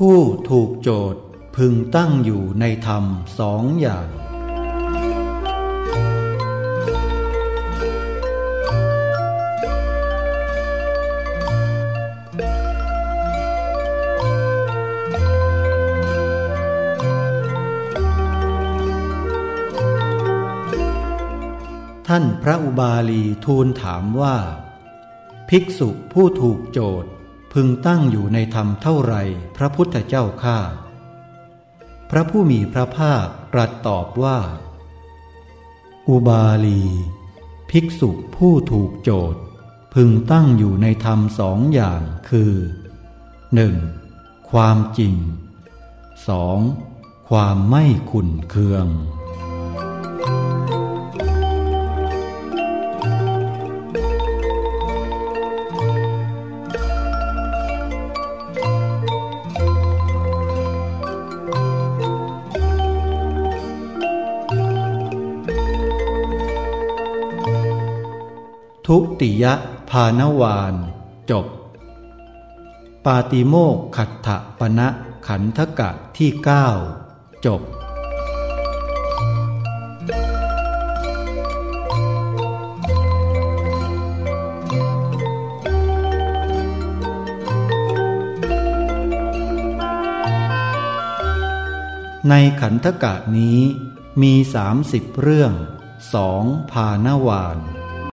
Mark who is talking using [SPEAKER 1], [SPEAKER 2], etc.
[SPEAKER 1] ผู้ถูกโจทย์พึงตั้งอยู่ในธรรมสองอย่าง ท่านพระอุบาลีทูลถามว่า ภิกษุผู้ถูกโจทย์ พึงตั้งอยู่ในธรรมเท่าไรพระพุทธเจ้าข้าพระผู้มีพระภาคตรัสตอบว่า อุบาลี ภิกษุผู้ถูกโจทย์ พึงตั้งอยู่ในธรรมสองอย่างคือ 1. ความจริง 2. ความไม่ขุนเคือง ทุติยภานวานจบ ปาติโมกขัตถปณะขันธกะที่เก้าจบในขันธกะนี้มีสามสิบเรื่องสองพานวาน